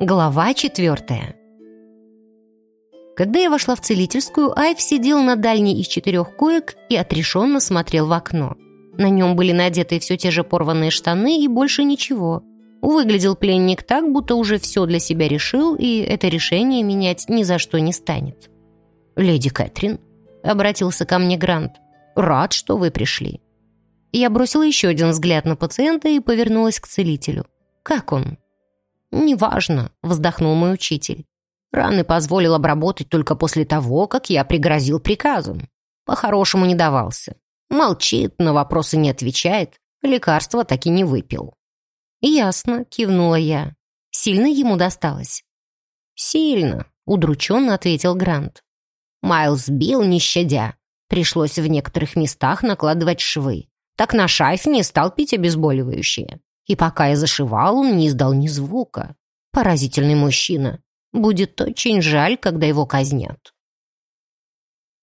Глава четвертая Когда я вошла в целительскую, Айв сидел на дальней из четырех коек и отрешенно смотрел в окно. На нем были надеты все те же порванные штаны и больше ничего. Выглядел пленник так, будто уже все для себя решил, и это решение менять ни за что не станет. «Леди Кэтрин», — обратился ко мне Грант, — «рад, что вы пришли». Я бросила еще один взгляд на пациента и повернулась к целителю. «Как он?» «Неважно», — вздохнул мой учитель. «Раны позволил обработать только после того, как я пригрозил приказом. По-хорошему не давался. Молчит, на вопросы не отвечает, лекарства так и не выпил». «Ясно», — кивнула я. «Сильно ему досталось?» «Сильно», — удрученно ответил Грант. Майлз бил, не щадя. Пришлось в некоторых местах накладывать швы. Так на шайф не стал пить обезболивающее. И пока я зашивал, он не издал ни звука. Поразительный мужчина. Будет очень жаль, когда его казнят.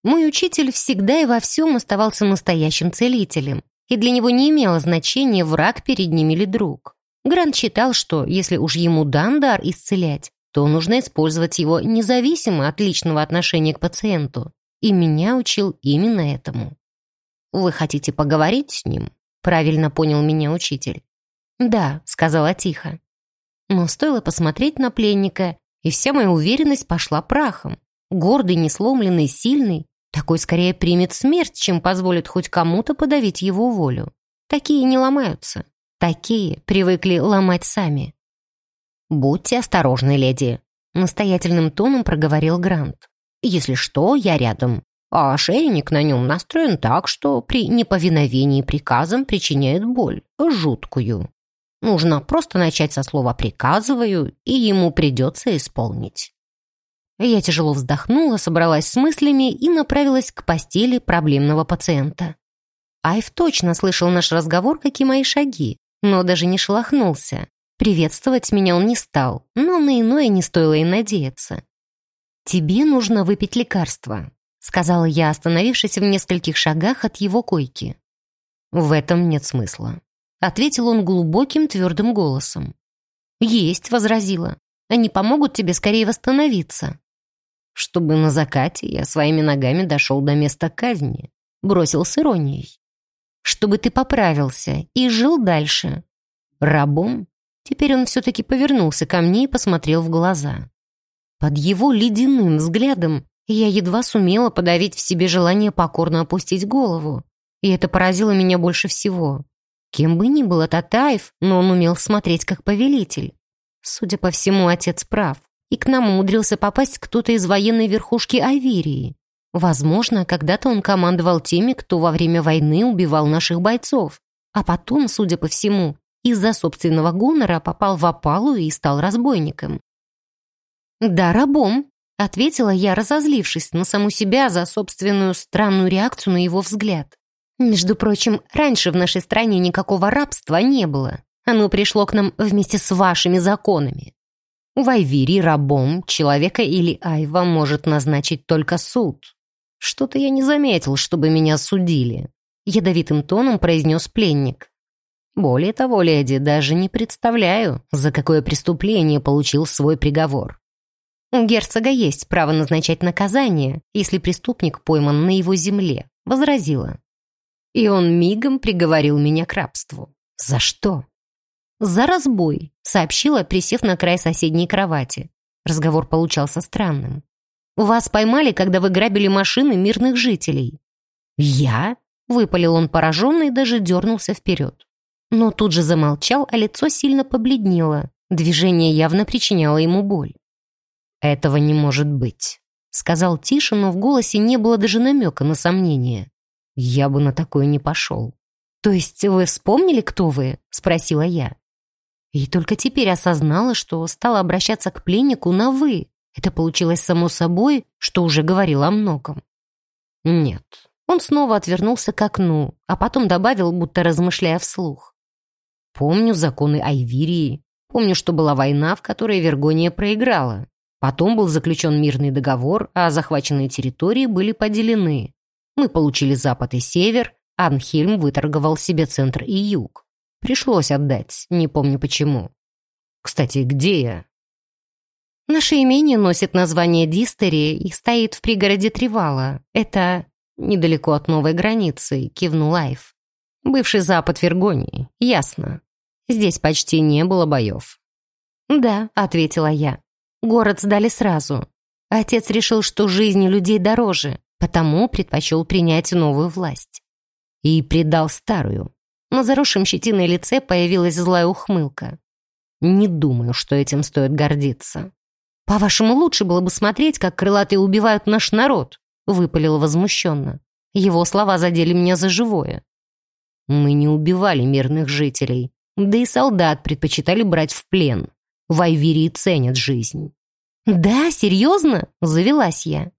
Мой учитель всегда и во всем оставался настоящим целителем, и для него не имело значения, враг перед ним или друг. Грант считал, что если уж ему дан дар исцелять, то нужно использовать его независимо от личного отношения к пациенту. И меня учил именно этому. «Вы хотите поговорить с ним?» Правильно понял меня учитель. «Да», — сказала тихо. Но стоило посмотреть на пленника, и вся моя уверенность пошла прахом. Гордый, несломленный, сильный, такой скорее примет смерть, чем позволит хоть кому-то подавить его волю. Такие не ломаются. Такие привыкли ломать сами. «Будьте осторожны, леди», — настоятельным тоном проговорил Грант. «Если что, я рядом. А ошейник на нем настроен так, что при неповиновении приказам причиняет боль, жуткую. Нужно просто начать со слова «приказываю», и ему придется исполнить. Я тяжело вздохнула, собралась с мыслями и направилась к постели проблемного пациента. Айв точно слышал наш разговор, как и мои шаги, но даже не шелохнулся. Приветствовать меня он не стал, но на иное не стоило и надеяться. «Тебе нужно выпить лекарство», — сказала я, остановившись в нескольких шагах от его койки. «В этом нет смысла ответил он глубоким твердым голосом. «Есть», — возразила. «Они помогут тебе скорее восстановиться». «Чтобы на закате я своими ногами дошел до места казни», — бросил с иронией. «Чтобы ты поправился и жил дальше». «Рабом?» Теперь он все-таки повернулся ко мне и посмотрел в глаза. Под его ледяным взглядом я едва сумела подавить в себе желание покорно опустить голову. И это поразило меня больше всего. Кем бы ни был Татаев, но он умел смотреть как повелитель. Судя по всему, отец прав. И к нам умудрился попасть кто-то из военной верхушки Айвирии. Возможно, когда-то он командовал теми, кто во время войны убивал наших бойцов. А потом, судя по всему, из-за собственного гонора попал в опалу и стал разбойником. «Да, рабом», — ответила я, разозлившись на саму себя за собственную странную реакцию на его взгляд. Между прочим, раньше в нашей стране никакого рабства не было. Оно пришло к нам вместе с вашими законами. В Айвири рабом человека или Айва может назначить только суд. Что-то я не заметил, чтобы меня судили. Ядовитым тоном произнес пленник. Более того, леди, даже не представляю, за какое преступление получил свой приговор. У герцога есть право назначать наказание, если преступник пойман на его земле, возразила. И он мигом приговорил меня к рабству. За что? За разбой, сообщила, присев на край соседней кровати. Разговор получался странным. «Вас поймали, когда вы грабили машины мирных жителей». «Я?» — выпалил он пораженно и даже дернулся вперед. Но тут же замолчал, а лицо сильно побледнело. Движение явно причиняло ему боль. «Этого не может быть», — сказал тише, но в голосе не было даже намека на сомнение. Я бы на такое не пошел. «То есть вы вспомнили, кто вы?» — спросила я. И только теперь осознала, что стала обращаться к пленнику на «вы». Это получилось само собой, что уже говорила о многом. Нет. Он снова отвернулся к окну, а потом добавил, будто размышляя вслух. Помню законы Айвирии. Помню, что была война, в которой Вергония проиграла. Потом был заключен мирный договор, а захваченные территории были поделены. Мы получили запад и север, Анхельм выторговал себе центр и юг. Пришлось отдать, не помню почему. Кстати, где я? Наше имение носит название Дистери и стоит в пригороде Тривала. Это недалеко от новой границы, кивнул Айв. Бывший запад Вергонии, ясно. Здесь почти не было боев. «Да», — ответила я. «Город сдали сразу. Отец решил, что жизни людей дороже, потому предпочел принять новую власть. И предал старую. На заросшем щетиной лице появилась злая ухмылка. Не думаю, что этим стоит гордиться. «По-вашему, лучше было бы смотреть, как крылатые убивают наш народ», — выпалил возмущенно. Его слова задели меня за живое. «Мы не убивали мирных жителей, да и солдат предпочитали брать в плен. В Айвирии ценят жизнь». «Да, серьезно?» — завелась я.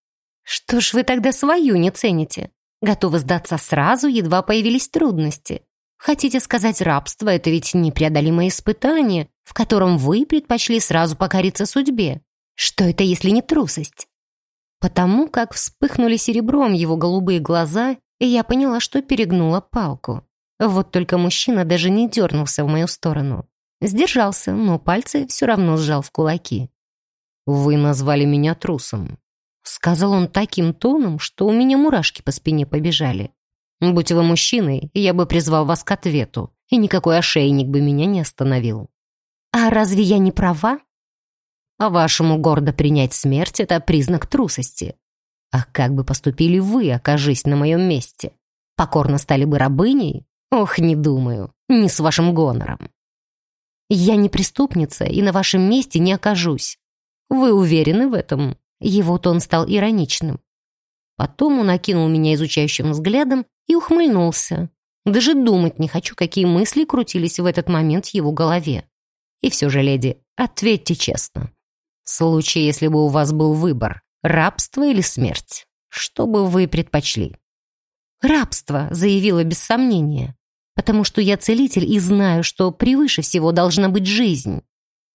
«Что ж вы тогда свою не цените? Готовы сдаться сразу, едва появились трудности. Хотите сказать, рабство — это ведь непреодолимое испытание, в котором вы предпочли сразу покориться судьбе. Что это, если не трусость? Потому как вспыхнули серебром его голубые глаза, и я поняла, что перегнула палку. Вот только мужчина даже не дернулся в мою сторону. Сдержался, но пальцы все равно сжал в кулаки. «Вы назвали меня трусом», — сказал он таким тоном, что у меня мурашки по спине побежали. «Будь вы мужчиной, я бы призвал вас к ответу, и никакой ошейник бы меня не остановил». «А разве я не права?» По-вашему, гордо принять смерть — это признак трусости. А как бы поступили вы, окажись на моем месте? Покорно стали бы рабыней? Ох, не думаю, не с вашим гонором. Я не преступница и на вашем месте не окажусь. Вы уверены в этом?» Его тон стал ироничным. Потом он окинул меня изучающим взглядом и ухмыльнулся. Даже думать не хочу, какие мысли крутились в этот момент в его голове. И все же, леди, ответьте честно. В случае, если бы у вас был выбор, рабство или смерть, что бы вы предпочли? «Рабство», — заявила без сомнения, «потому что я целитель и знаю, что превыше всего должна быть жизнь.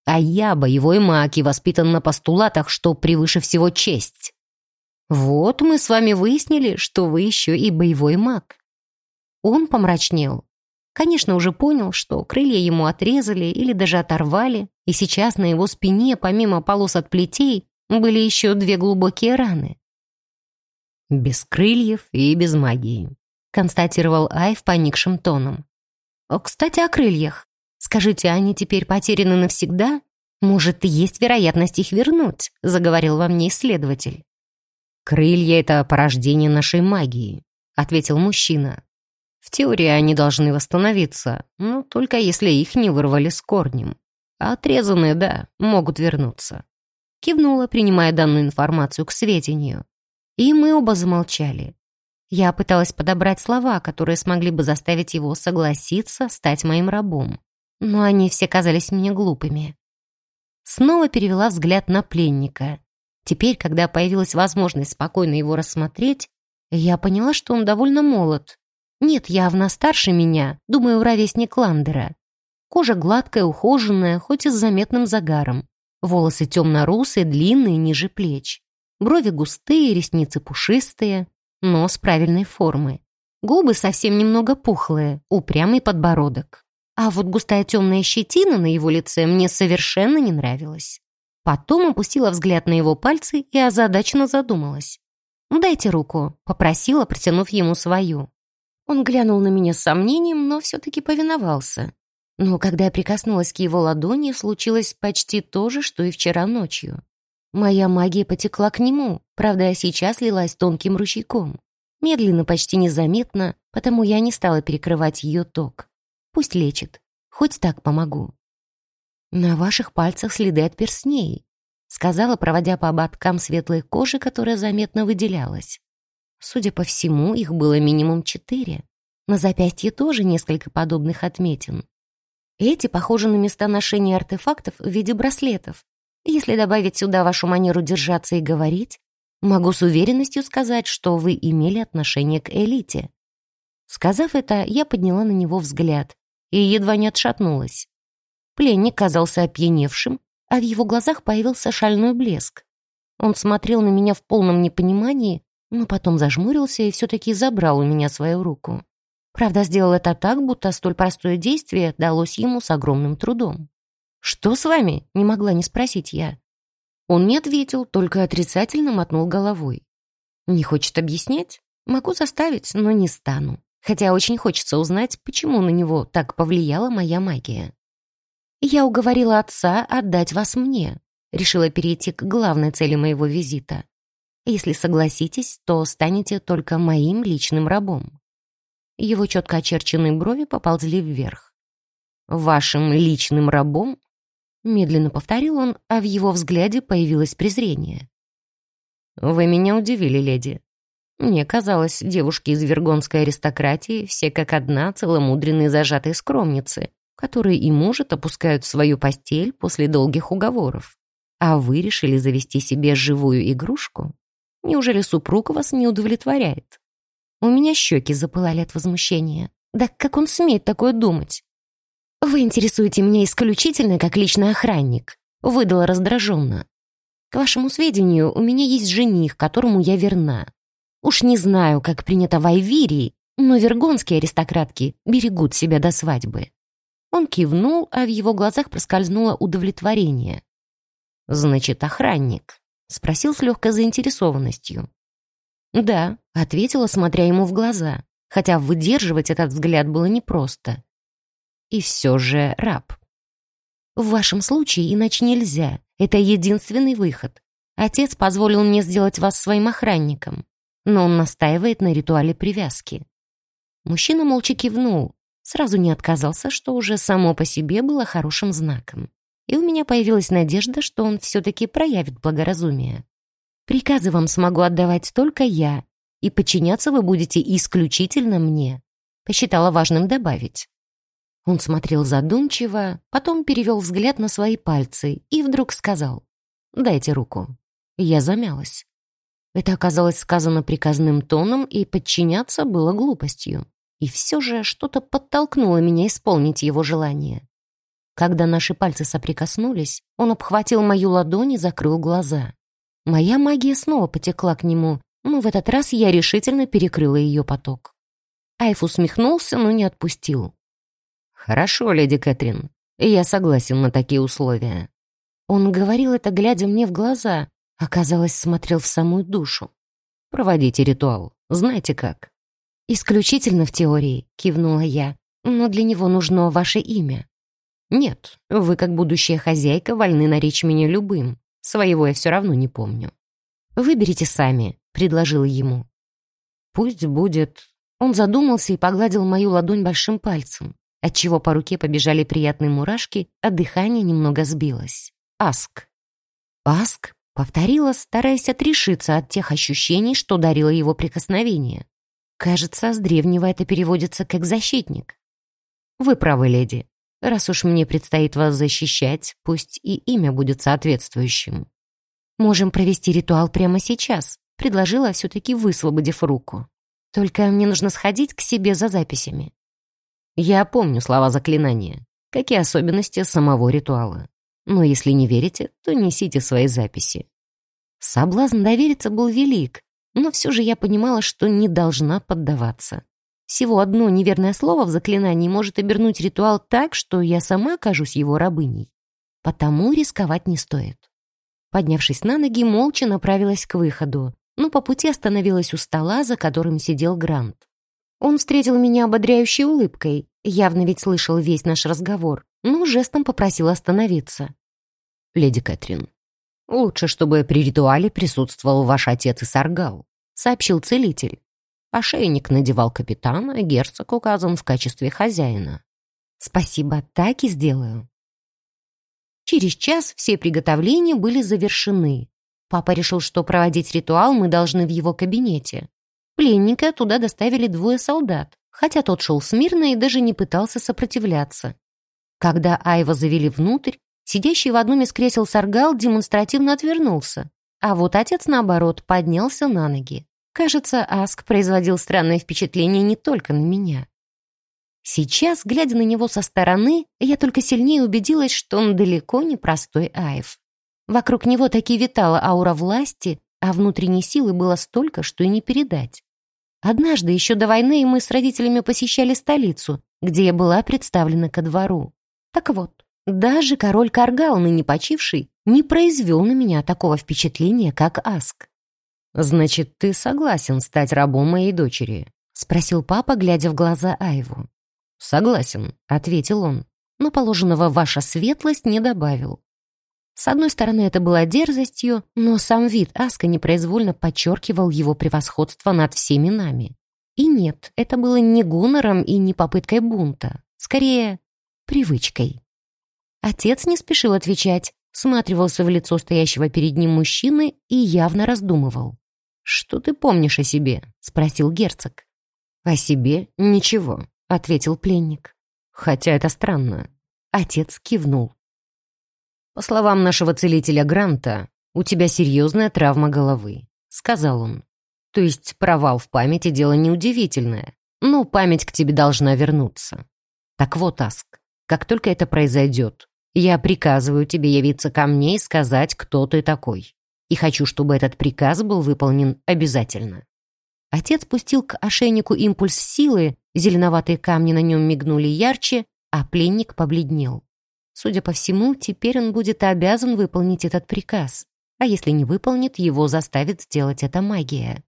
А я боевой маг и воспитан на постулатах, что превыше всего честь. Вот мы с вами выяснили, что вы еще и боевой маг». Он помрачнел, Конечно, уже понял, что крылья ему отрезали или даже оторвали, и сейчас на его спине, помимо полос от плетей, были еще две глубокие раны. «Без крыльев и без магии», — констатировал Айв поникшим тоном. «Кстати, о крыльях. Скажите, они теперь потеряны навсегда? Может, есть вероятность их вернуть?» — заговорил во мне исследователь. «Крылья — это порождение нашей магии», — ответил мужчина. В теории они должны восстановиться, но только если их не вырвали с корнем. А отрезанные, да, могут вернуться. Кивнула, принимая данную информацию к сведению. И мы оба замолчали. Я пыталась подобрать слова, которые смогли бы заставить его согласиться стать моим рабом. Но они все казались мне глупыми. Снова перевела взгляд на пленника. Теперь, когда появилась возможность спокойно его рассмотреть, я поняла, что он довольно молод, нет, явно старше меня, думаю, ровесник Ландера. Кожа гладкая, ухоженная, хоть и с заметным загаром. Волосы темно-русые, длинные, ниже плеч. Брови густые, ресницы пушистые, нос правильной формы. Губы совсем немного пухлые, упрямый подбородок. А вот густая темная щетина на его лице мне совершенно не нравилась. Потом опустила взгляд на его пальцы и озадаченно задумалась. «Дайте руку», — попросила, протянув ему свою. Он глянул на меня с сомнением, но все-таки повиновался. Но когда я прикоснулась к его ладони, случилось почти то же, что и вчера ночью. Моя магия потекла к нему, правда, сейчас лилась тонким ручейком. Медленно, почти незаметно, потому я не стала перекрывать ее ток. Пусть лечит, хоть так помогу. «На ваших пальцах следы от перстней», — сказала, проводя по ободкам светлой кожи, которая заметно выделялась. Судя по всему, их было минимум четыре. На запястье тоже несколько подобных отметин. Эти похожи на места ношения артефактов в виде браслетов. Если добавить сюда вашу манеру держаться и говорить, могу с уверенностью сказать, что вы имели отношение к элите. Сказав это, я подняла на него взгляд и едва не отшатнулась. Пленник казался опьяневшим, а в его глазах появился шальной блеск. Он смотрел на меня в полном непонимании, но потом зажмурился и все-таки забрал у меня свою руку. Правда, сделал это так, будто столь простое действие далось ему с огромным трудом. «Что с вами?» — не могла не спросить я. Он не ответил, только отрицательно мотнул головой. «Не хочет объяснять? Могу заставить, но не стану. Хотя очень хочется узнать, почему на него так повлияла моя магия. Я уговорила отца отдать вас мне. Решила перейти к главной цели моего визита. Если согласитесь, то станете только моим личным рабом. Его четко очерченные брови поползли вверх. «Вашим личным рабом?» Медленно повторил он, а в его взгляде появилось презрение. «Вы меня удивили, леди. Мне казалось, девушки из вергонской аристократии все как одна целомудренные зажатые скромницы, которые и может опускают в свою постель после долгих уговоров. А вы решили завести себе живую игрушку? Неужели супруг вас не удовлетворяет? У меня щеки запылали от возмущения. Да как он смеет такое думать? «Вы интересуете меня исключительно как личный охранник», — выдала раздраженно. «К вашему сведению, у меня есть жених, которому я верна. Уж не знаю, как принято в Айвирии, но вергонские аристократки берегут себя до свадьбы». Он кивнул, а в его глазах проскользнуло удовлетворение. «Значит, охранник?» — спросил с легкой заинтересованностью. «Да», — ответила, смотря ему в глаза, хотя выдерживать этот взгляд было непросто и все же раб. В вашем случае иначе нельзя. Это единственный выход. Отец позволил мне сделать вас своим охранником, но он настаивает на ритуале привязки. Мужчина молча кивнул, сразу не отказался, что уже само по себе было хорошим знаком. И у меня появилась надежда, что он все-таки проявит благоразумие. Приказы вам смогу отдавать только я, и подчиняться вы будете исключительно мне. Посчитала важным добавить. Он смотрел задумчиво, потом перевел взгляд на свои пальцы и вдруг сказал «Дайте руку». Я замялась. Это оказалось сказано приказным тоном, и подчиняться было глупостью. И все же что-то подтолкнуло меня исполнить его желание. Когда наши пальцы соприкоснулись, он обхватил мою ладонь и закрыл глаза. Моя магия снова потекла к нему, но в этот раз я решительно перекрыла ее поток. Айф усмехнулся, но не отпустил. «Хорошо, леди Кэтрин, я согласен на такие условия». Он говорил это, глядя мне в глаза, а, казалось, смотрел в самую душу. «Проводите ритуал. Знаете как?» «Исключительно в теории», — кивнула я, «но для него нужно ваше имя». «Нет, вы, как будущая хозяйка, вольны наречь меня любым. Своего я все равно не помню». «Выберите сами», — предложила ему. «Пусть будет...» Он задумался и погладил мою ладонь большим пальцем отчего по руке побежали приятные мурашки, а дыхание немного сбилось. «Аск». «Аск?» — повторила, стараясь отрешиться от тех ощущений, что дарило его прикосновение. Кажется, с древнего это переводится как «защитник». «Вы правы, леди. Раз уж мне предстоит вас защищать, пусть и имя будет соответствующим». «Можем провести ритуал прямо сейчас», — предложила, все-таки высвободив руку. «Только мне нужно сходить к себе за записями». Я помню слова заклинания, как и особенности самого ритуала. Но если не верите, то несите свои записи. Соблазн довериться был велик, но все же я понимала, что не должна поддаваться. Всего одно неверное слово в заклинании может обернуть ритуал так, что я сама окажусь его рабыней. Потому рисковать не стоит. Поднявшись на ноги, молча направилась к выходу, но по пути остановилась у стола, за которым сидел Грант. Он встретил меня ободряющей улыбкой, явно ведь слышал весь наш разговор, но жестом попросил остановиться. «Леди Кэтрин, лучше, чтобы при ритуале присутствовал ваш отец и Саргал», сообщил целитель. Ошейник надевал капитан, а герцог указан в качестве хозяина. «Спасибо, так и сделаю». Через час все приготовления были завершены. Папа решил, что проводить ритуал мы должны в его кабинете. Пленника туда доставили двое солдат, хотя тот шел смирно и даже не пытался сопротивляться. Когда Айва завели внутрь, сидящий в одном из кресел Саргал демонстративно отвернулся, а вот отец, наоборот, поднялся на ноги. Кажется, Аск производил странное впечатление не только на меня. Сейчас, глядя на него со стороны, я только сильнее убедилась, что он далеко не простой Айв. Вокруг него таки витала аура власти, а внутренней силы было столько, что и не передать. Однажды, еще до войны, мы с родителями посещали столицу, где я была представлена ко двору. Так вот, даже король Каргал, ныне почивший, не произвел на меня такого впечатления, как Аск. «Значит, ты согласен стать рабом моей дочери?» — спросил папа, глядя в глаза Айву. «Согласен», — ответил он, но положенного ваша светлость не добавил. С одной стороны, это было дерзостью, но сам вид Аска непроизвольно подчеркивал его превосходство над всеми нами. И нет, это было не гунором и не попыткой бунта, скорее, привычкой. Отец не спешил отвечать, всматривался в лицо стоящего перед ним мужчины и явно раздумывал. «Что ты помнишь о себе?» — спросил герцог. «О себе ничего», — ответил пленник. «Хотя это странно». Отец кивнул. «По словам нашего целителя Гранта, у тебя серьезная травма головы», — сказал он. «То есть провал в памяти — дело неудивительное, но память к тебе должна вернуться. Так вот, Аск, как только это произойдет, я приказываю тебе явиться ко мне и сказать, кто ты такой. И хочу, чтобы этот приказ был выполнен обязательно». Отец пустил к ошейнику импульс силы, зеленоватые камни на нем мигнули ярче, а пленник побледнел. Судя по всему, теперь он будет обязан выполнить этот приказ. А если не выполнит, его заставит сделать это магия.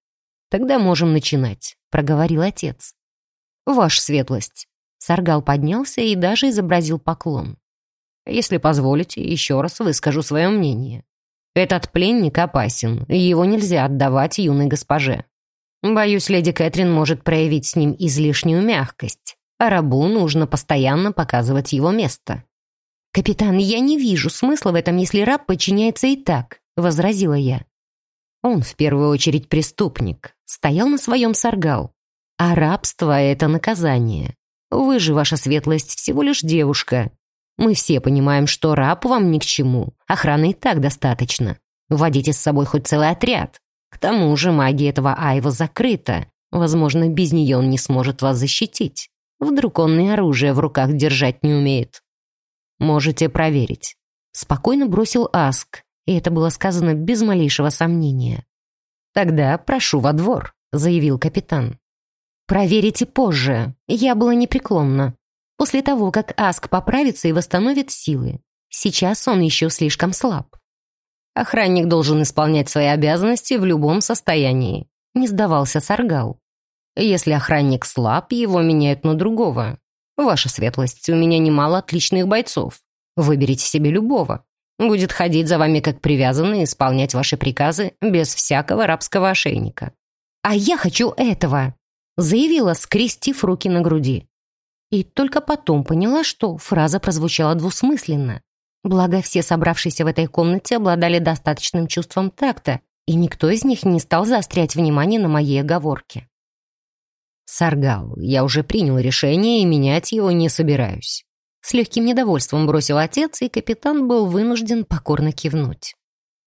«Тогда можем начинать», — проговорил отец. «Ваша светлость». Саргал поднялся и даже изобразил поклон. Если позволите, еще раз выскажу свое мнение. Этот пленник опасен, его нельзя отдавать юной госпоже. Боюсь, леди Кэтрин может проявить с ним излишнюю мягкость, а рабу нужно постоянно показывать его место. «Капитан, я не вижу смысла в этом, если раб подчиняется и так», — возразила я. Он в первую очередь преступник, стоял на своем саргал. А рабство — это наказание. Вы же, ваша светлость, всего лишь девушка, мы все понимаем, что раб вам ни к чему. Охраны и так достаточно. Вводите с собой хоть целый отряд. К тому же магия этого Айва закрыта. Возможно, без нее он не сможет вас защитить. Вдруг он и оружие в руках держать не умеет. Можете проверить. Спокойно бросил Аск, и это было сказано без малейшего сомнения. «Тогда прошу во двор», — заявил капитан. «Проверите позже. Я была непреклонна после того, как Аск поправится и восстановит силы. Сейчас он еще слишком слаб. Охранник должен исполнять свои обязанности в любом состоянии. Не сдавался Саргал. Если охранник слаб, его меняют на другого. Ваша светлость, у меня немало отличных бойцов. Выберите себе любого. Будет ходить за вами как привязанный и исполнять ваши приказы без всякого рабского ошейника. «А я хочу этого!» заявила, скрестив руки на груди. И только потом поняла, что фраза прозвучала двусмысленно. Благо, все собравшиеся в этой комнате обладали достаточным чувством такта, и никто из них не стал заострять внимание на моей оговорке. «Саргал, я уже принял решение и менять его не собираюсь». С легким недовольством бросил отец, и капитан был вынужден покорно кивнуть.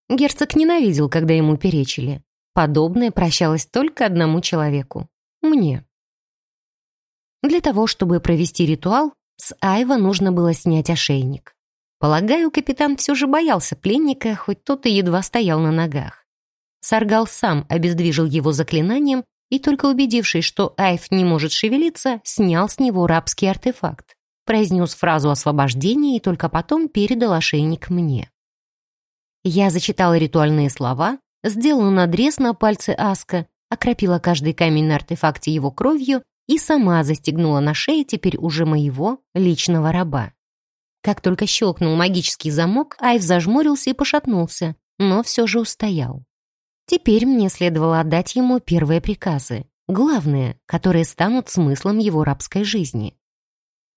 Герцог ненавидел, когда ему перечили. Подобное прощалось только одному человеку — мне. Для того, чтобы провести ритуал, с Айва нужно было снять ошейник. Полагаю, капитан все же боялся пленника, хоть тот и едва стоял на ногах. Саргал сам обездвижил его заклинанием и, только убедившись, что Айв не может шевелиться, снял с него рабский артефакт, произнес фразу освобождения и только потом передал ошейник мне. Я зачитала ритуальные слова, сделала надрез на пальце Аска, окропила каждый камень на артефакте его кровью и сама застегнула на шее теперь уже моего личного раба. Как только щелкнул магический замок, Айв зажмурился и пошатнулся, но все же устоял. Теперь мне следовало отдать ему первые приказы, главные, которые станут смыслом его рабской жизни.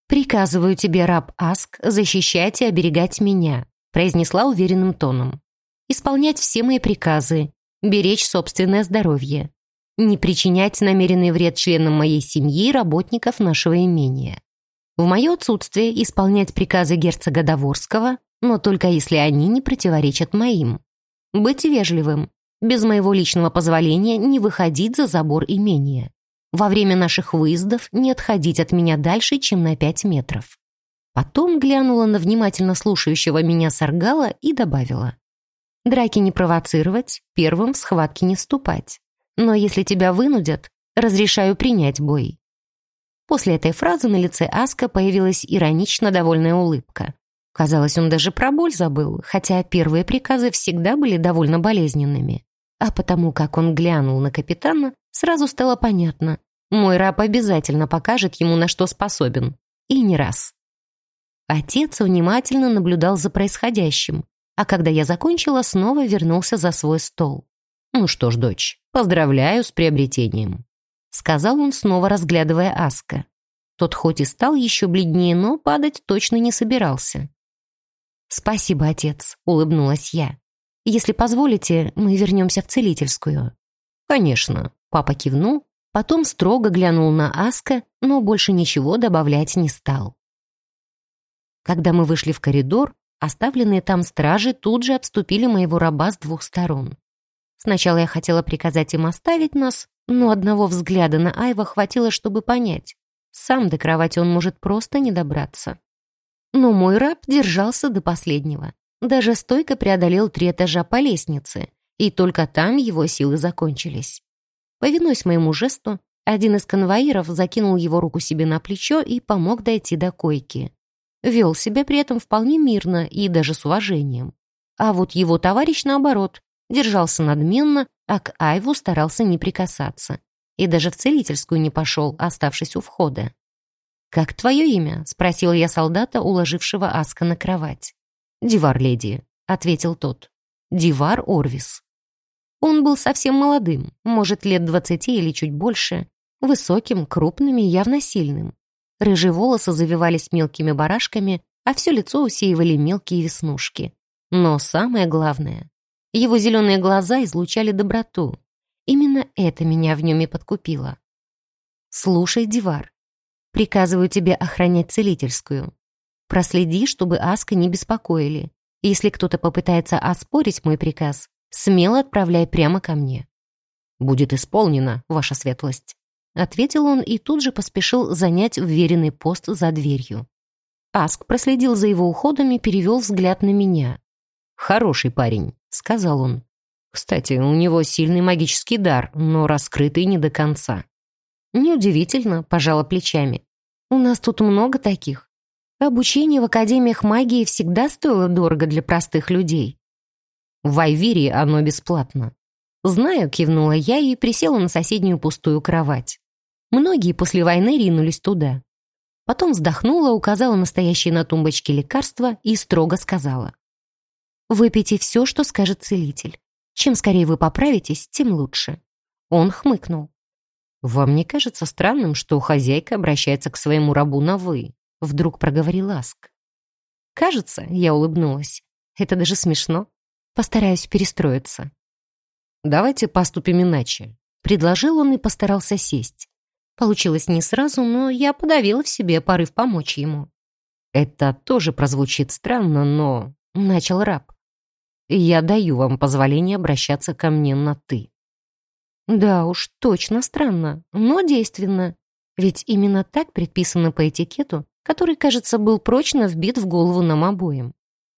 «Приказываю тебе, раб Аск, защищать и оберегать меня», произнесла уверенным тоном. «Исполнять все мои приказы, беречь собственное здоровье, не причинять намеренный вред членам моей семьи и работников нашего имения. В мое отсутствие исполнять приказы герцога Доворского, но только если они не противоречат моим. Быть вежливым, без моего личного позволения не выходить за забор имения. Во время наших выездов не отходить от меня дальше, чем на пять метров. Потом глянула на внимательно слушающего меня Саргала и добавила. Драки не провоцировать, первым в схватки не вступать. Но если тебя вынудят, Разрешаю принять бой». После этой фразы на лице Аска появилась иронично довольная улыбка. Казалось, он даже про боль забыл, хотя первые приказы всегда были довольно болезненными. А потому, как он глянул на капитана, сразу стало понятно. Мой раб обязательно покажет ему, на что способен. И не раз. Отец внимательно наблюдал за происходящим, а когда я закончила, снова вернулся за свой стол. «Ну что ж, дочь, поздравляю с приобретением», — сказал он, снова разглядывая Аска. Тот хоть и стал еще бледнее, но падать точно не собирался. «Спасибо, отец», — улыбнулась я. «Если позволите, мы вернемся в целительскую». «Конечно», — папа кивнул, потом строго глянул на Аска, но больше ничего добавлять не стал. Когда мы вышли в коридор, оставленные там стражи тут же обступили моего раба с двух сторон. Сначала я хотела приказать им оставить нас, но одного взгляда на Айва хватило, чтобы понять. Сам до кровати он может просто не добраться. Но мой раб держался до последнего. Даже стойко преодолел три этажа по лестнице, и только там его силы закончились. Повинуясь моему жесту, один из конвоиров закинул его руку себе на плечо и помог дойти до койки. Вел себя при этом вполне мирно и даже с уважением. А вот его товарищ, наоборот, держался надменно, а к Айву старался не прикасаться. И даже в целительскую не пошел, оставшись у входа. «Как твое имя?» — спросил я солдата, уложившего Аска на кровать. «Дивар, леди», — ответил тот. «Дивар Орвис». Он был совсем молодым, может, лет двадцати или чуть больше, высоким, крупным и явно сильным. Рыжие волосы завивались мелкими барашками, а все лицо усеивали мелкие веснушки. Но самое главное, его зеленые глаза излучали доброту. Именно это меня в нем и подкупило. «Слушай, Дивар, Приказываю тебе охранять целительскую. Проследи, чтобы Аска не беспокоили. Если кто-то попытается оспорить мой приказ, смело отправляй прямо ко мне». «Будет исполнено, ваша светлость», — ответил он и тут же поспешил занять уверенный пост за дверью. Аск проследил за его уходом и перевел взгляд на меня. «Хороший парень», — сказал он. «Кстати, у него сильный магический дар, но раскрытый не до конца». «Неудивительно», — пожала плечами. У нас тут много таких. Обучение в академиях магии всегда стоило дорого для простых людей. В Айвире оно бесплатно. Знаю, кивнула я и присела на соседнюю пустую кровать. Многие после войны ринулись туда. Потом вздохнула, указала настоящие на тумбочке лекарства и строго сказала. «Выпейте все, что скажет целитель. Чем скорее вы поправитесь, тем лучше». Он хмыкнул. «Вам не кажется странным, что хозяйка обращается к своему рабу на «вы»?» Вдруг проговорил Аск. «Кажется», — я улыбнулась. «Это даже смешно. Постараюсь перестроиться». «Давайте поступим иначе», — предложил он и постарался сесть. Получилось не сразу, но я подавила в себе порыв помочь ему. «Это тоже прозвучит странно, но...» — начал раб. «Я даю вам позволение обращаться ко мне на «ты». Да уж, точно странно, но действенно. Ведь именно так предписано по этикету, который, кажется, был прочно вбит в голову нам обоим.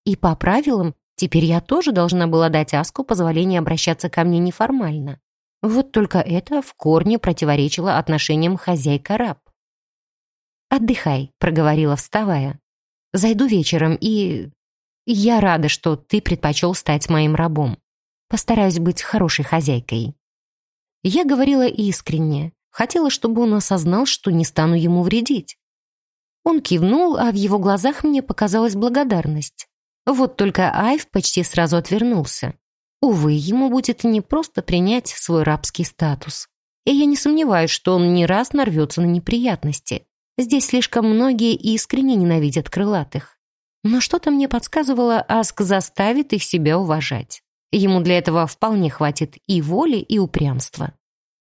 И по правилам, теперь я тоже должна была дать Аску позволение обращаться ко мне неформально. Вот только это в корне противоречило отношениям хозяйка-раб. «Отдыхай», — проговорила, вставая. «Зайду вечером и... Я рада, что ты предпочел стать моим рабом. Постараюсь быть хорошей хозяйкой». Я говорила искренне, хотела, чтобы он осознал, что не стану ему вредить. Он кивнул, а в его глазах мне показалась благодарность. Вот только Айв почти сразу отвернулся. Увы, ему будет не просто принять свой рабский статус. И я не сомневаюсь, что он не раз нарвется на неприятности. Здесь слишком многие искренне ненавидят крылатых. Но что-то мне подсказывало, Аск заставит их себя уважать. Ему для этого вполне хватит и воли, и упрямства.